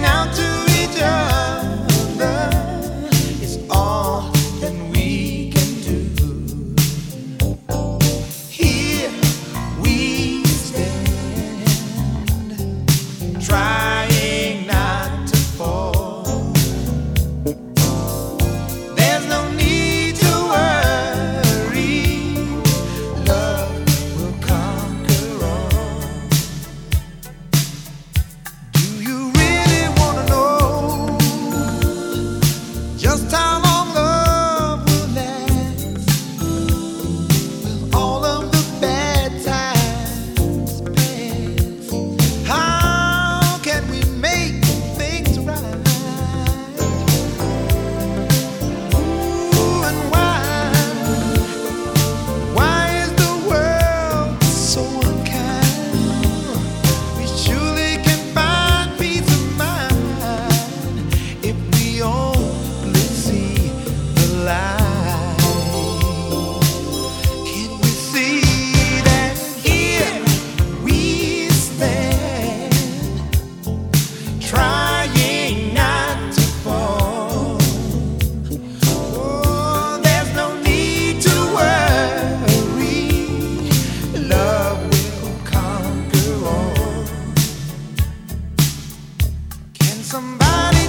now to Cause time Somebody